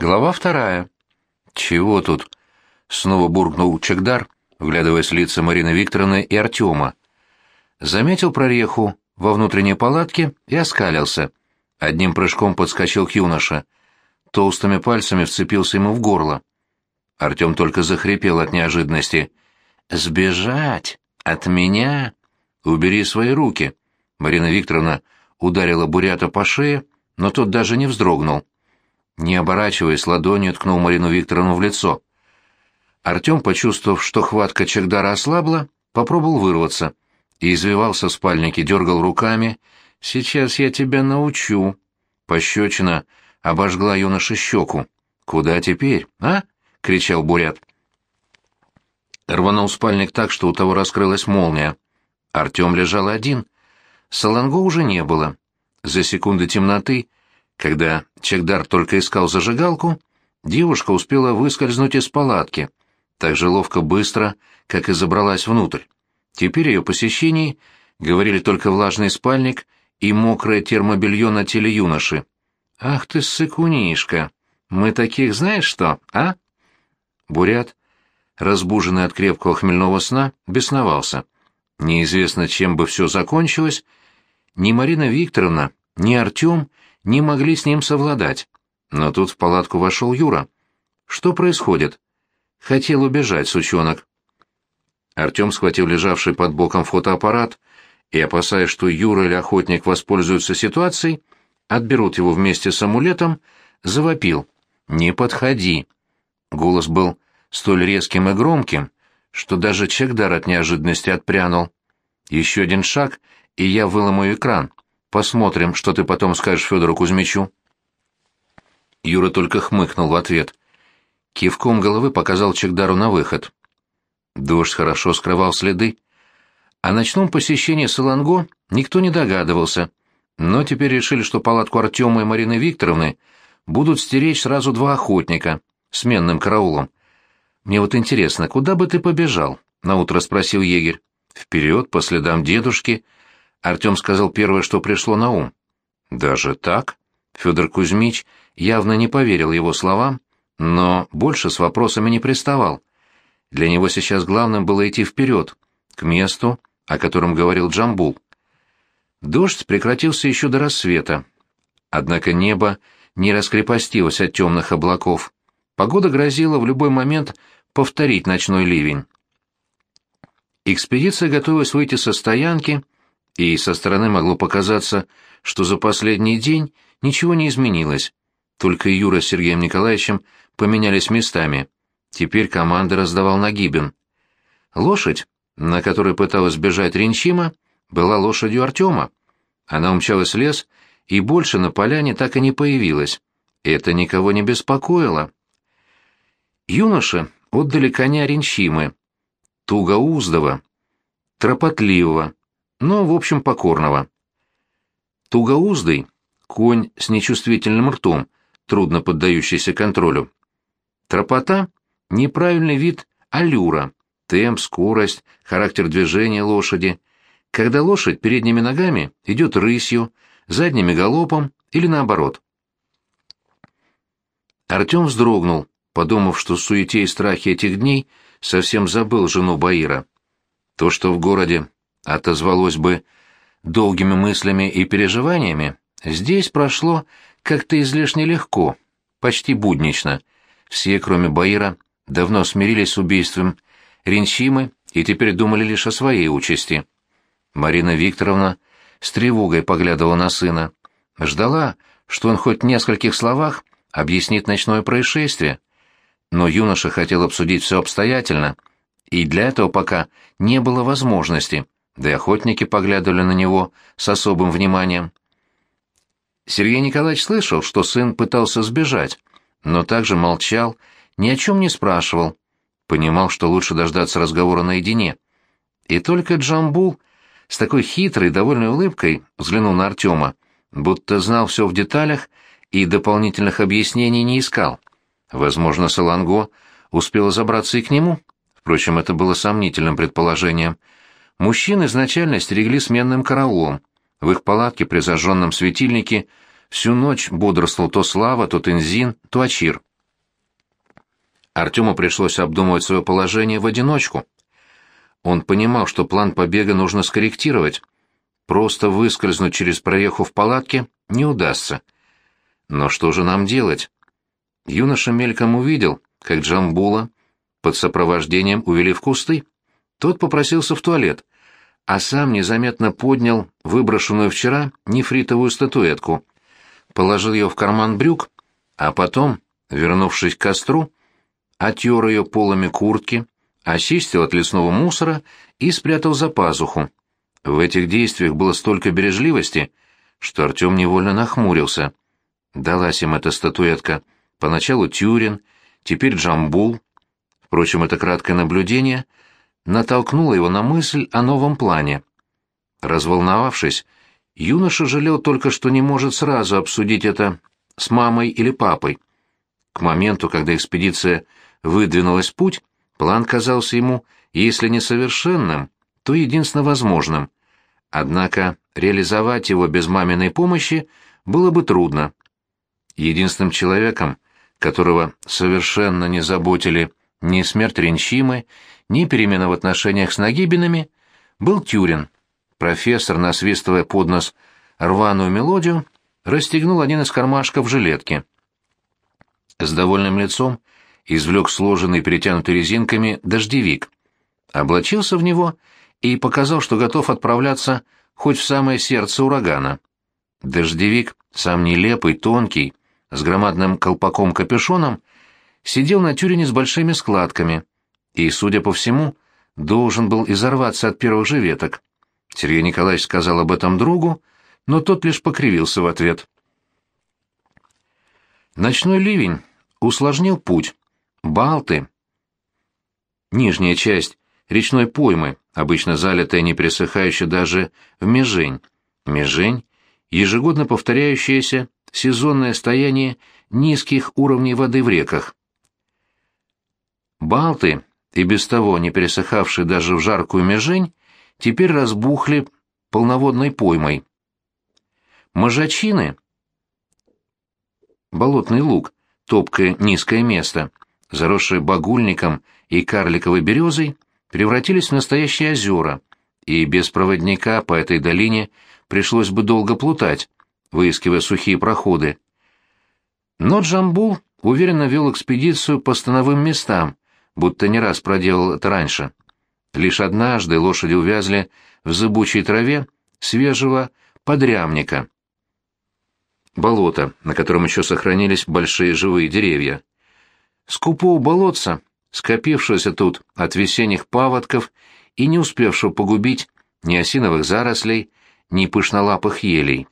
Глава вторая. «Чего тут?» — снова буркнул Чегдар, вглядываясь в лица Марины Викторовны и Артема. Заметил прореху во внутренней палатке и оскалился. Одним прыжком подскочил к юноше. Толстыми пальцами вцепился ему в горло. Артем только захрипел от неожиданности. «Сбежать? От меня? Убери свои руки!» Марина Викторовна ударила Бурята по шее, но тот даже не вздрогнул. Не оборачиваясь, ладонью ткнул Марину Викторовну в лицо. Артем, почувствовав, что хватка Чегдара ослабла, попробовал вырваться и извивался в спальнике, дергал руками. «Сейчас я тебя научу». Пощечина обожгла юноше щеку. «Куда теперь, а?» — кричал Бурят. Рванул спальник так, что у того раскрылась молния. Артем лежал один. Саланго уже не было. За секунды темноты, когда Чегдар только искал зажигалку, девушка успела выскользнуть из палатки, так же ловко быстро, как и забралась внутрь. Теперь ее посещении говорили только влажный спальник и мокрое термобелье на теле юноши. «Ах ты, сыкунишка! Мы таких знаешь что, а?» Бурят, разбуженный от крепкого хмельного сна, бесновался. Неизвестно, чем бы все закончилось, ни Марина Викторовна, ни Артем не могли с ним совладать. Но тут в палатку вошел Юра. «Что происходит?» «Хотел убежать, сучонок». Артем схватил лежавший под боком фотоаппарат и, опасаясь, что Юра или охотник воспользуются ситуацией, отберут его вместе с амулетом, завопил. «Не подходи!» Голос был столь резким и громким, что даже Чекдар от неожиданности отпрянул. «Еще один шаг, и я выломаю экран. Посмотрим, что ты потом скажешь Федору Кузьмичу». Юра только хмыкнул в ответ. Кивком головы показал Чекдару на выход. Дождь хорошо скрывал следы. О ночном посещении Солонго никто не догадывался, но теперь решили, что палатку Артема и Марины Викторовны будут стеречь сразу два охотника, сменным караулом. «Мне вот интересно, куда бы ты побежал?» — наутро спросил егерь. «Вперед, по следам дедушки», — Артем сказал первое, что пришло на ум. «Даже так?» Федор Кузьмич явно не поверил его словам, но больше с вопросами не приставал. Для него сейчас главным было идти вперед, к месту, о котором говорил Джамбул. Дождь прекратился еще до рассвета. Однако небо не раскрепостилось от темных облаков. Погода грозила в любой момент повторить ночной ливень. Экспедиция готовилась выйти со стоянки, и со стороны могло показаться, что за последний день ничего не изменилось. Только Юра с Сергеем Николаевичем поменялись местами. Теперь команды раздавал Нагибин. Лошадь, на которой пыталась бежать Ренчима, была лошадью Артема. Она умчалась в лес и больше на поляне так и не появилась. Это никого не беспокоило. Юноша отдали коня Ренчимы, тугоуздого, тропотливого, но, в общем, покорного. Тугоуздый — конь с нечувствительным ртом, трудно поддающийся контролю. Тропота Неправильный вид аллюра, темп, скорость, характер движения лошади. Когда лошадь передними ногами идет рысью, задними галопом или наоборот. Артем вздрогнул, подумав, что в суете и страхе этих дней совсем забыл жену Баира. То, что в городе отозвалось бы долгими мыслями и переживаниями, здесь прошло как-то излишне легко, почти буднично. Все, кроме Баира, давно смирились с убийством Ренчимы и теперь думали лишь о своей участи. Марина Викторовна с тревогой поглядывала на сына, ждала, что он хоть в нескольких словах объяснит ночное происшествие. Но юноша хотел обсудить все обстоятельно, и для этого пока не было возможности, да и охотники поглядывали на него с особым вниманием. Сергей Николаевич слышал, что сын пытался сбежать, но также молчал ни о чем не спрашивал, понимал, что лучше дождаться разговора наедине. И только Джамбул с такой хитрой, довольной улыбкой взглянул на Артема, будто знал все в деталях и дополнительных объяснений не искал. Возможно, Саланго успела забраться и к нему. Впрочем, это было сомнительным предположением. Мужчин изначально стерегли сменным караулом. В их палатке при зажженном светильнике всю ночь бодрствовал то Слава, то Тензин, то Ачир — Артему пришлось обдумывать свое положение в одиночку. Он понимал, что план побега нужно скорректировать. Просто выскользнуть через прореху в палатке не удастся. Но что же нам делать? Юноша мельком увидел, как Джамбула под сопровождением увели в кусты. Тот попросился в туалет, а сам незаметно поднял выброшенную вчера нефритовую статуэтку, положил ее в карман брюк, а потом, вернувшись к костру, отер ее полами куртки, очистил от лесного мусора и спрятал за пазуху. В этих действиях было столько бережливости, что Артем невольно нахмурился. Далась им эта статуэтка. Поначалу Тюрин, теперь Джамбул. Впрочем, это краткое наблюдение натолкнуло его на мысль о новом плане. Разволновавшись, юноша жалел только, что не может сразу обсудить это с мамой или папой. К моменту, когда экспедиция выдвинулась в путь, план казался ему, если не совершенным, то единственно возможным. Однако реализовать его без маминой помощи было бы трудно. Единственным человеком, которого совершенно не заботили ни смерть Ренчимы, ни перемена в отношениях с Нагибинами, был Тюрин. Профессор, насвистывая под нос рваную мелодию, расстегнул один из кармашков жилетки. С довольным лицом извлек сложенный, перетянутый резинками, дождевик, облачился в него и показал, что готов отправляться хоть в самое сердце урагана. Дождевик, сам нелепый, тонкий, с громадным колпаком-капюшоном, сидел на тюрине с большими складками и, судя по всему, должен был изорваться от первых же веток. Сергей Николаевич сказал об этом другу, но тот лишь покривился в ответ. Ночной ливень усложнил путь. Балты, нижняя часть речной поймы, обычно залитая не пересыхающая даже в межень. Межень — ежегодно повторяющееся сезонное стояние низких уровней воды в реках. Балты, и без того не пересыхавшие даже в жаркую межень, теперь разбухли полноводной поймой. Можачины, болотный луг, топкое низкое место, заросшие багульником и карликовой березой, превратились в настоящие озера, и без проводника по этой долине пришлось бы долго плутать, выискивая сухие проходы. Но Джамбул уверенно вел экспедицию по становым местам, будто не раз проделал это раньше. Лишь однажды лошади увязли в зыбучей траве свежего подрямника. Болото, на котором еще сохранились большие живые деревья. Скупого болотца, скопившегося тут от весенних паводков и не успевшего погубить ни осиновых зарослей, ни пышнолапых елей.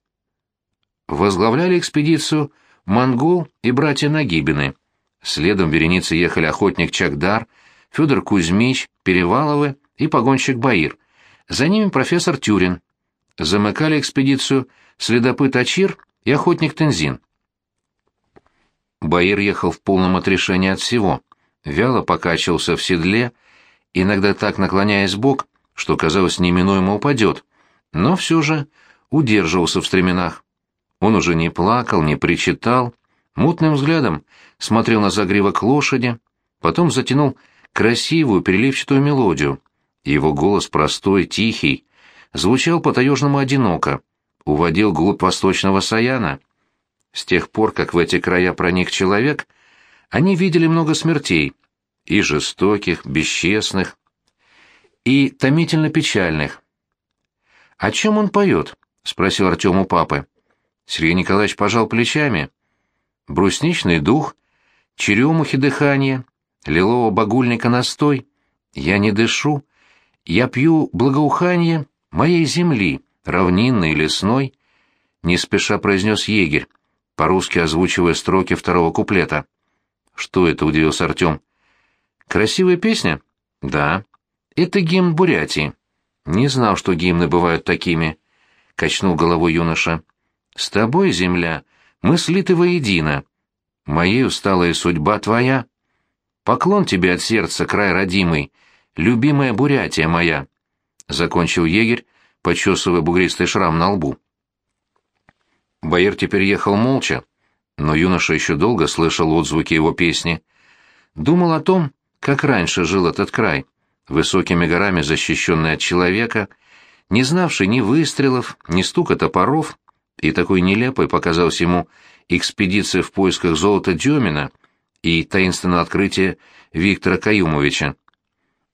Возглавляли экспедицию монгол и братья Нагибины. Следом вереницы ехали охотник Чагдар, Федор Кузьмич, Переваловы и погонщик Баир. За ними профессор Тюрин. Замыкали экспедицию следопыт Ачир и охотник Тензин. Баир ехал в полном отрешении от всего, вяло покачивался в седле, иногда так наклоняясь бок, что, казалось, неминуемо упадет, но все же удерживался в стременах. Он уже не плакал, не причитал, мутным взглядом смотрел на загривок лошади, потом затянул красивую переливчатую мелодию. Его голос простой, тихий, звучал по-таежному одиноко, уводил глубь восточного Саяна. С тех пор, как в эти края проник человек, они видели много смертей, и жестоких, бесчестных, и томительно печальных. «О чем он поет?» — спросил Артем у папы. Сергей Николаевич пожал плечами. «Брусничный дух, черемухи дыхание, лилового багульника настой. Я не дышу, я пью благоухание моей земли, равнинной лесной», — не спеша произнес егерь, по-русски озвучивая строки второго куплета. «Что это?» — удивился Артем. «Красивая песня?» «Да. Это гимн Бурятии. Не знал, что гимны бывают такими», — качнул головой юноша. «С тобой, земля, мы слиты воедино. Моей усталая судьба твоя. Поклон тебе от сердца, край родимый, любимая Бурятия моя», — закончил егерь, почесывая бугристый шрам на лбу. Боер теперь ехал молча, но юноша еще долго слышал отзвуки его песни. думал о том, как раньше жил этот край, высокими горами защищенный от человека, не знавший ни выстрелов, ни стука топоров, и такой нелепой показалась ему экспедиция в поисках золота Демина и таинственное открытие Виктора Каюмовича.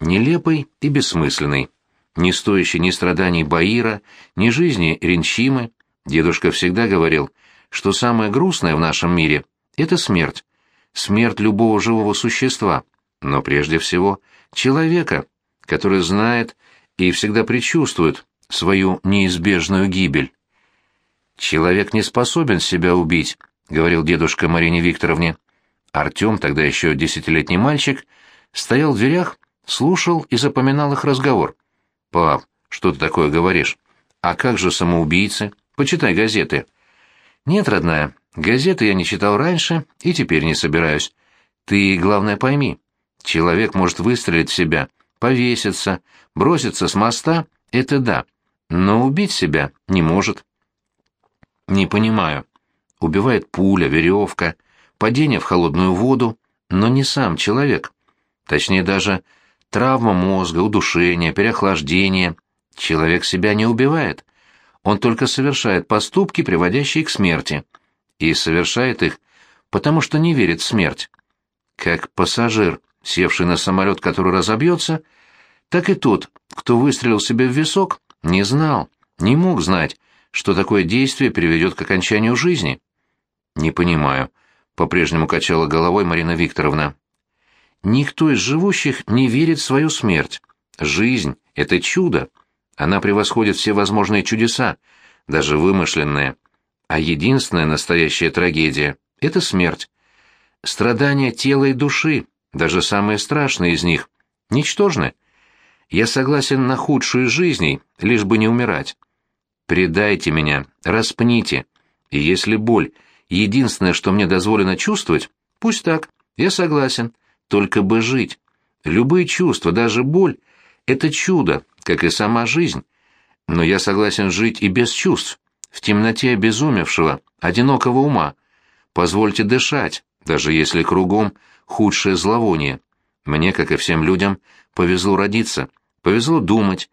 Нелепый и бессмысленный, не стоящий ни страданий Баира, ни жизни Ренчимы, дедушка всегда говорил, что самое грустное в нашем мире — это смерть, смерть любого живого существа, но прежде всего человека, который знает и всегда предчувствует свою неизбежную гибель. «Человек не способен себя убить», — говорил дедушка Марине Викторовне. Артем, тогда еще десятилетний мальчик, стоял в дверях, слушал и запоминал их разговор. «Пап, что ты такое говоришь? А как же самоубийцы? Почитай газеты». «Нет, родная, газеты я не читал раньше и теперь не собираюсь. Ты, главное, пойми, человек может выстрелить в себя, повеситься, броситься с моста — это да, но убить себя не может». «Не понимаю. Убивает пуля, веревка, падение в холодную воду, но не сам человек. Точнее, даже травма мозга, удушение, переохлаждение. Человек себя не убивает. Он только совершает поступки, приводящие к смерти. И совершает их, потому что не верит в смерть. Как пассажир, севший на самолет, который разобьется, так и тот, кто выстрелил себе в висок, не знал, не мог знать, что такое действие приведет к окончанию жизни. Не понимаю, по-прежнему качала головой Марина Викторовна. Никто из живущих не верит в свою смерть. Жизнь — это чудо. Она превосходит все возможные чудеса, даже вымышленные. А единственная настоящая трагедия — это смерть. Страдания тела и души, даже самые страшные из них, ничтожны. Я согласен на худшую из жизней, лишь бы не умирать. Предайте меня, распните. И если боль — единственное, что мне дозволено чувствовать, пусть так, я согласен только бы жить. Любые чувства, даже боль — это чудо, как и сама жизнь. Но я согласен жить и без чувств, в темноте обезумевшего, одинокого ума. Позвольте дышать, даже если кругом худшее зловоние. Мне, как и всем людям, повезло родиться, повезло думать.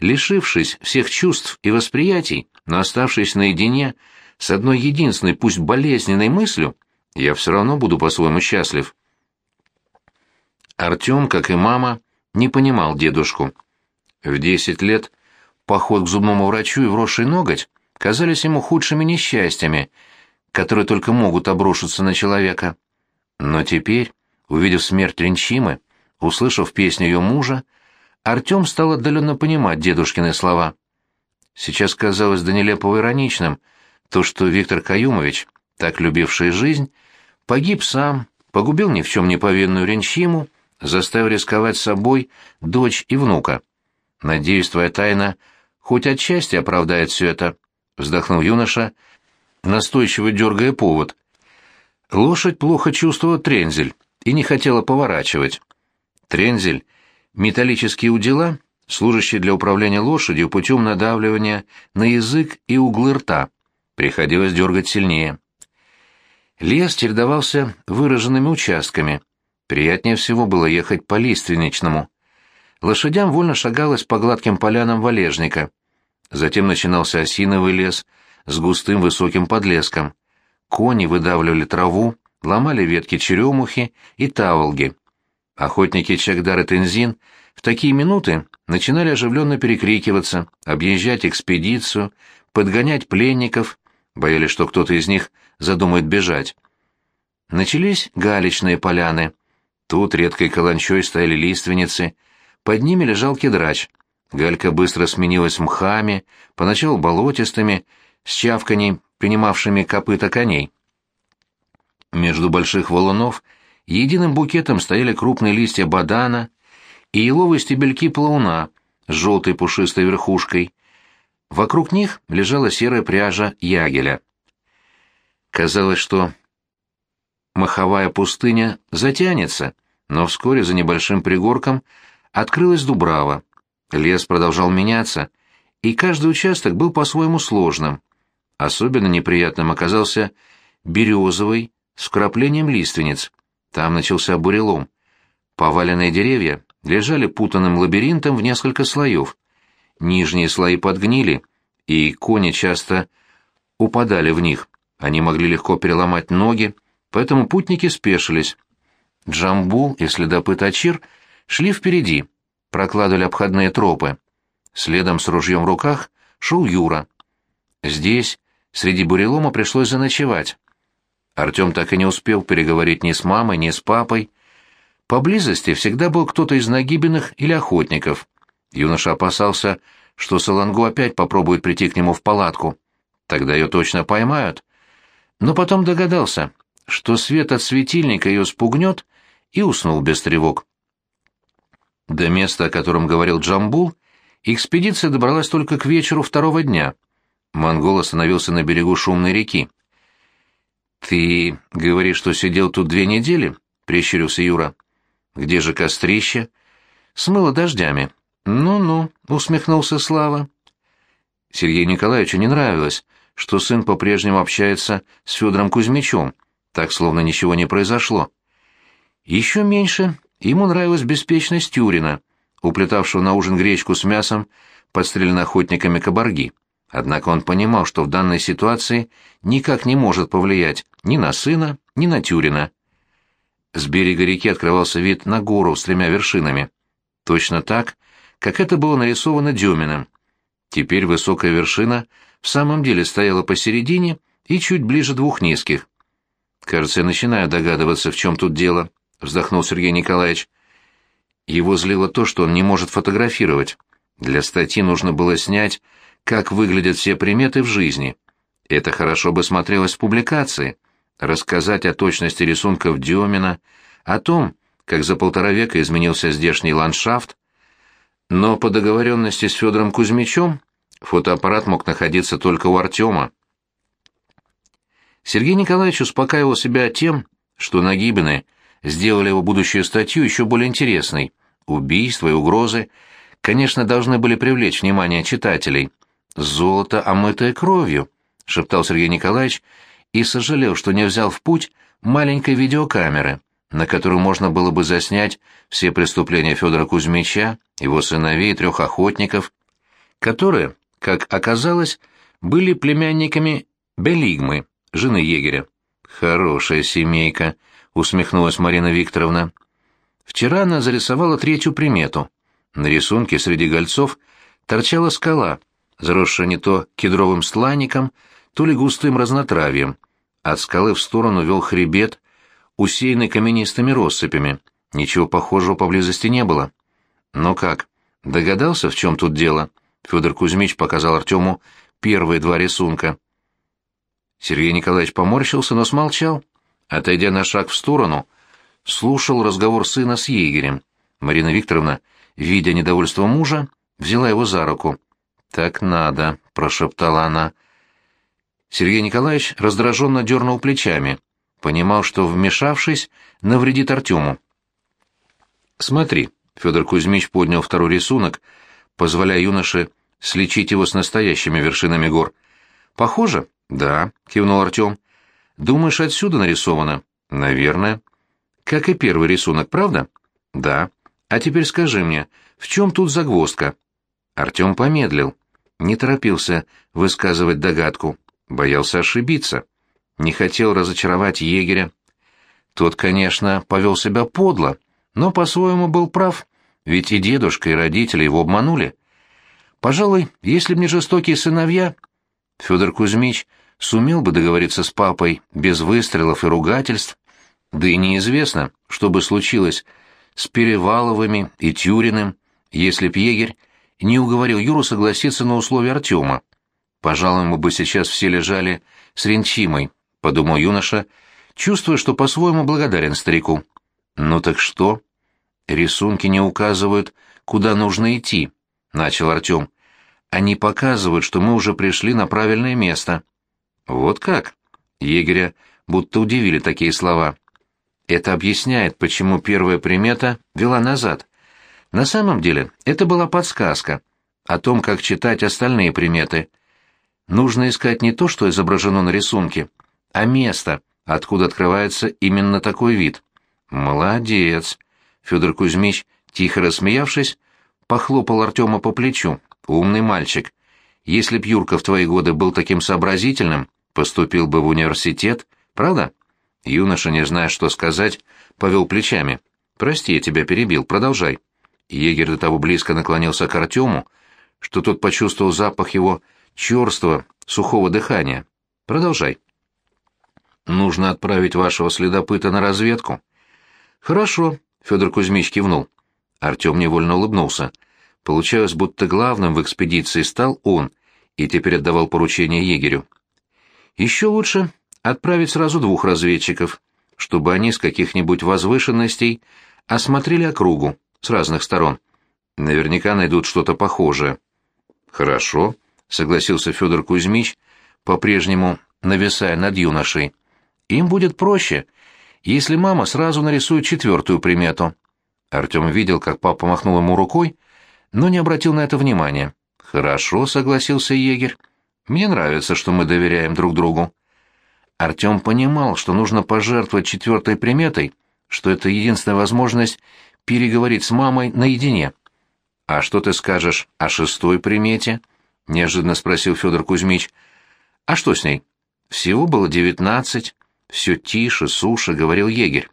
Лишившись всех чувств и восприятий, но оставшись наедине с одной единственной, пусть болезненной мыслью, я все равно буду по-своему счастлив. Артем, как и мама, не понимал дедушку. В десять лет поход к зубному врачу и вросший ноготь казались ему худшими несчастьями, которые только могут обрушиться на человека. Но теперь, увидев смерть Ренчимы, услышав песню ее мужа, Артем стал отдаленно понимать дедушкины слова. Сейчас казалось до нелепого ироничным то, что Виктор Каюмович, так любивший жизнь, погиб сам, погубил ни в чем не повинную Ренчиму, заставил рисковать собой дочь и внука. Надеюсь, твоя тайна хоть отчасти оправдает все это, вздохнул юноша, настойчиво дергая повод. Лошадь плохо чувствовала трензель и не хотела поворачивать. Трензель — металлические удила, служащие для управления лошадью путем надавливания на язык и углы рта. Приходилось дергать сильнее. Лес чередовался выраженными участками, Приятнее всего было ехать по лиственничному. Лошадям вольно шагалось по гладким полянам валежника. Затем начинался осиновый лес с густым высоким подлеском. Кони выдавливали траву, ломали ветки черемухи и таволги. Охотники Чагдар и Тензин в такие минуты начинали оживленно перекрикиваться, объезжать экспедицию, подгонять пленников, боялись, что кто-то из них задумает бежать. Начались галечные поляны, Тут редкой каланчой стояли лиственницы, под ними лежал кедрач. Галька быстро сменилась мхами, поначалу болотистыми, с чавканей, принимавшими копыта коней. Между больших валунов единым букетом стояли крупные листья бадана и еловые стебельки плауна с желтой пушистой верхушкой. Вокруг них лежала серая пряжа ягеля. Казалось, что маховая пустыня затянется, но вскоре за небольшим пригорком открылась дубрава. Лес продолжал меняться, и каждый участок был по-своему сложным. Особенно неприятным оказался березовый с вкраплением лиственниц. Там начался бурелом. Поваленные деревья лежали путанным лабиринтом в несколько слоев. Нижние слои подгнили, и кони часто упадали в них. Они могли легко переломать ноги, поэтому путники спешились. Джамбул и следопыт Ачир шли впереди, прокладывали обходные тропы. Следом с ружьем в руках шел Юра. Здесь, среди бурелома, пришлось заночевать. Артем так и не успел переговорить ни с мамой, ни с папой. Поблизости всегда был кто-то из нагибенных или охотников. Юноша опасался, что Салангу опять попробует прийти к нему в палатку. Тогда ее точно поймают. Но потом догадался, что свет от светильника ее спугнет, и уснул без тревог. До места, о котором говорил Джамбул, экспедиция добралась только к вечеру второго дня. Монгол остановился на берегу шумной реки. «Ты говоришь, что сидел тут две недели?» — прищурился Юра. «Где же кострище?» «Смыло дождями». «Ну-ну», — усмехнулся Слава. Сергею Николаевичу не нравилось, что сын по-прежнему общается с Федором Кузьмичем, так словно ничего не произошло. Еще меньше ему нравилась беспечность Тюрина, уплетавшего на ужин гречку с мясом, подстреленной охотниками кабарги. Однако он понимал, что в данной ситуации никак не может повлиять ни на сына, ни на Тюрина. С берега реки открывался вид на гору с тремя вершинами. Точно так, как это было нарисовано Деминым. Теперь высокая вершина в самом деле стояла посередине и чуть ближе двух низких. Кажется, я начинаю догадываться, в чем тут дело. — вздохнул Сергей Николаевич. Его злило то, что он не может фотографировать. Для статьи нужно было снять, как выглядят все приметы в жизни. Это хорошо бы смотрелось в публикации. Рассказать о точности рисунков Демина, о том, как за полтора века изменился здешний ландшафт. Но по договоренности с Федором Кузьмичем фотоаппарат мог находиться только у Артема. Сергей Николаевич успокаивал себя тем, что Нагибины — сделали его будущую статью еще более интересной. Убийства и угрозы, конечно, должны были привлечь внимание читателей. «Золото, омытое кровью», — шептал Сергей Николаевич, и сожалел, что не взял в путь маленькой видеокамеры, на которую можно было бы заснять все преступления Федора Кузьмича, его сыновей и трех охотников, которые, как оказалось, были племянниками Белигмы, жены егеря. Хорошая семейка, усмехнулась Марина Викторовна. Вчера она зарисовала третью примету. На рисунке среди гольцов торчала скала, заросшая не то кедровым стланником, то ли густым разнотравьем. От скалы в сторону вел хребет, усеянный каменистыми россыпями. Ничего похожего поблизости не было. Но как? Догадался, в чем тут дело? Федор Кузьмич показал Артему первые два рисунка. Сергей Николаевич поморщился, но смолчал отойдя на шаг в сторону, слушал разговор сына с егерем. Марина Викторовна, видя недовольство мужа, взяла его за руку. «Так надо», — прошептала она. Сергей Николаевич раздраженно дернул плечами, понимал, что, вмешавшись, навредит Артему. «Смотри», — Федор Кузьмич поднял второй рисунок, позволяя юноше сличить его с настоящими вершинами гор. «Похоже?» «Да», — кивнул Артем. Думаешь, отсюда нарисовано? Наверное. Как и первый рисунок, правда? Да. А теперь скажи мне, в чем тут загвоздка? Артем помедлил. Не торопился высказывать догадку. Боялся ошибиться. Не хотел разочаровать егеря. Тот, конечно, повел себя подло, но по-своему был прав, ведь и дедушка, и родители его обманули. Пожалуй, если б не жестокие сыновья, Федор Кузьмич сумел бы договориться с папой без выстрелов и ругательств, да и неизвестно, что бы случилось с Переваловыми и Тюриным, если б егерь не уговорил Юру согласиться на условия Артема. Пожалуй, мы бы сейчас все лежали с Ренчимой, — подумал юноша, чувствуя, что по-своему благодарен старику. «Ну так что?» «Рисунки не указывают, куда нужно идти», — начал Артем. «Они показывают, что мы уже пришли на правильное место». Вот как? Егеря будто удивили такие слова. Это объясняет, почему первая примета вела назад. На самом деле, это была подсказка о том, как читать остальные приметы. Нужно искать не то, что изображено на рисунке, а место, откуда открывается именно такой вид. Молодец. Федор Кузьмич, тихо рассмеявшись, похлопал Артема по плечу. Умный мальчик. Если б Юрка в твои годы был таким сообразительным, поступил бы в университет, правда? Юноша, не зная, что сказать, повел плечами. «Прости, я тебя перебил, продолжай». Егерь до того близко наклонился к Артему, что тот почувствовал запах его черства, сухого дыхания. «Продолжай». «Нужно отправить вашего следопыта на разведку». «Хорошо», — Федор Кузьмич кивнул. Артем невольно улыбнулся. Получалось, будто главным в экспедиции стал он, и теперь отдавал поручение егерю. Еще лучше отправить сразу двух разведчиков, чтобы они с каких-нибудь возвышенностей осмотрели округу с разных сторон. Наверняка найдут что-то похожее. Хорошо, согласился Федор Кузьмич, по-прежнему нависая над юношей. Им будет проще, если мама сразу нарисует четвертую примету. Артем видел, как папа махнул ему рукой, но не обратил на это внимания. «Хорошо», — согласился егерь. «Мне нравится, что мы доверяем друг другу». Артем понимал, что нужно пожертвовать четвертой приметой, что это единственная возможность переговорить с мамой наедине. «А что ты скажешь о шестой примете?» — неожиданно спросил Федор Кузьмич. «А что с ней?» «Всего было девятнадцать. Все тише, суше», — говорил егерь.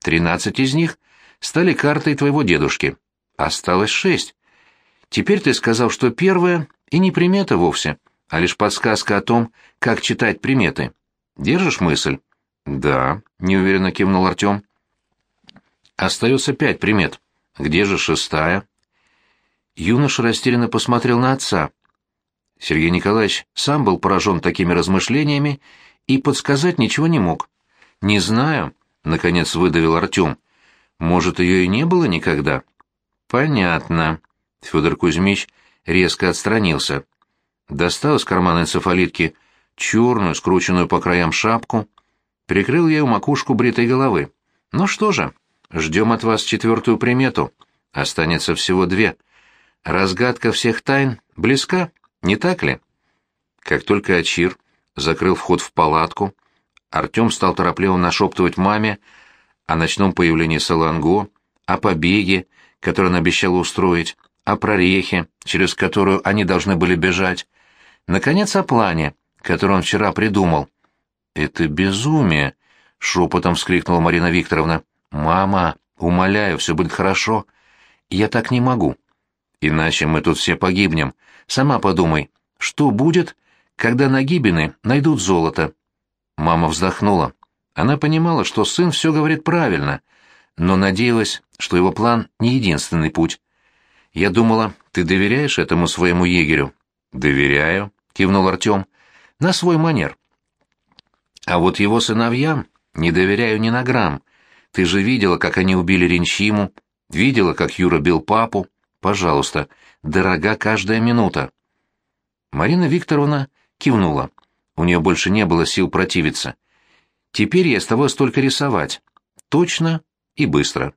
«Тринадцать из них стали картой твоего дедушки. Осталось шесть. Теперь ты сказал, что первая и не примета вовсе, а лишь подсказка о том, как читать приметы. Держишь мысль? Да, неуверенно кивнул Артем. Остается пять примет. Где же шестая? Юноша растерянно посмотрел на отца. Сергей Николаевич сам был поражен такими размышлениями и подсказать ничего не мог. «Не знаю», — наконец выдавил Артем. «Может, ее и не было никогда?» «Понятно». Федор Кузьмич резко отстранился. Достал из кармана энцефалитки черную, скрученную по краям шапку, прикрыл ею макушку бритой головы. «Ну что же, ждем от вас четвертую примету. Останется всего две. Разгадка всех тайн близка, не так ли?» Как только Ачир закрыл вход в палатку, Артем стал торопливо нашептывать маме о ночном появлении Саланго, о побеге, который он обещал устроить, о прорехе, через которую они должны были бежать, наконец, о плане, который он вчера придумал. «Это безумие!» — шепотом вскрикнула Марина Викторовна. «Мама, умоляю, все будет хорошо. Я так не могу. Иначе мы тут все погибнем. Сама подумай, что будет, когда на Гибины найдут золото?» Мама вздохнула. Она понимала, что сын все говорит правильно, но надеялась, что его план не единственный путь. «Я думала, ты доверяешь этому своему егерю?» «Доверяю», — кивнул Артем на свой манер. А вот его сыновьям не доверяю ни на грамм. Ты же видела, как они убили Ренчиму, видела, как Юра бил папу. Пожалуйста, дорога каждая минута. Марина Викторовна кивнула. У нее больше не было сил противиться. Теперь ей оставалось только рисовать. Точно и быстро.